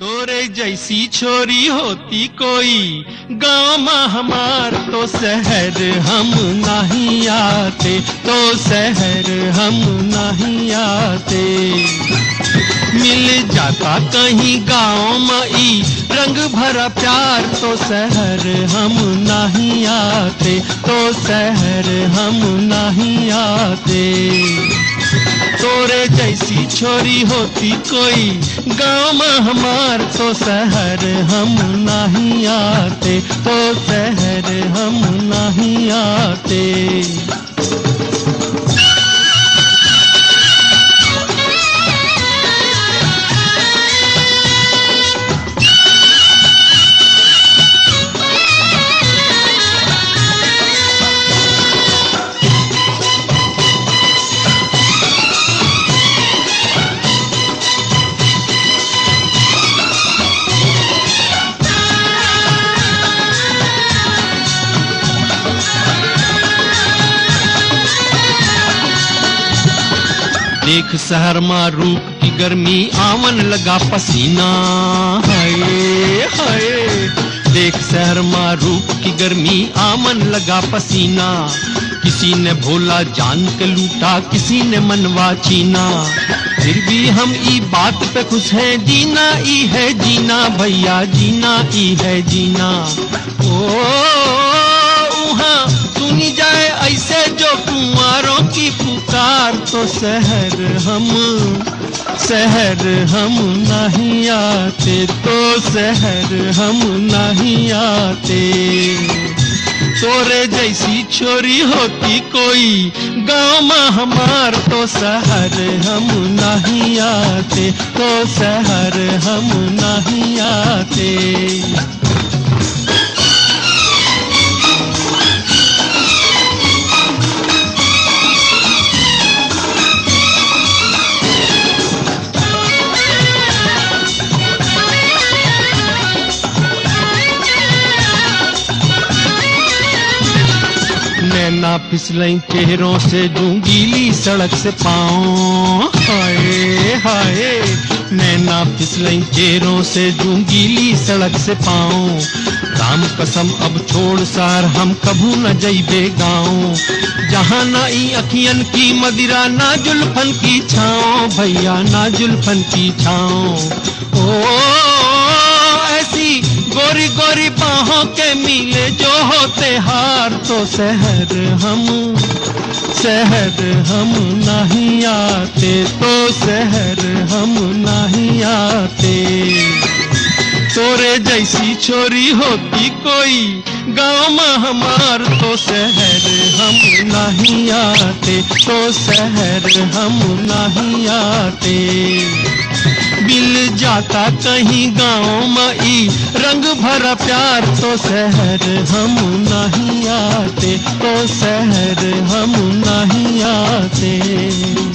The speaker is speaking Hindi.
तोरे जैसी छोरी होती कोई। गाँव हमार तो शहर हम नहीं आते तो शहर हम नहीं आते। मिल जाता कहीं गाँव में ई रंग भरा प्यार तो शहर हम नहीं आते तो शहर हम नहीं आते। जैसी छोरी होती कोई, गाँव में हमार तो शहर हम नहीं आते तो शहर हम नहीं आते। देख शहर में रूप की गर्मी, आवन लगा पसीना। हाय हाय। देख शहर में रूप की गर्मी आमन लगा पसीना। किसी ने भोला जान के लूटा, किसी ने मनवा चीना। फिर भी हम ई बात पे खुश हैं, जीना ई है जीना, भैया, जीना ई है जीना। ओ तो शहर हम शहर हम नहीं आते तो शहर हम नहीं आते। तोरे जैसी छोरी होती कोई, गाँव में हमार तो शहर हम नहीं आते तो शहर हम नहीं आते। नैना फिसलई चेहरों से जूंगीली सड़क से पाओ हाय हाय नैना फिसलई चेहरों से जूंगीली सड़क से पाओ राम कसम, अब छोड़ सार, हम कभू न जइबे गाँव। जहाँ ना ई अखियन की मदिरा, ना जुल्फन की छाओ भैया, ना जुल्फन की छाओ ओ, ऐसी गोरी गोरी बाहों के मिले जो होते हार तो शहर हम शहर हम नहीं आते तो शहर हम नहीं आते। तोरे जैसी छोरी होती कोई, गाँव में हमार तो शहर हम नहीं आते तो शहर हम नहीं आते। बिल जाता कहीं गाँव मई। रंग भरा प्यार तो शहर हम नहीं आते तो शहर हम नहीं आते।